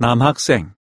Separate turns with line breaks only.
남학생.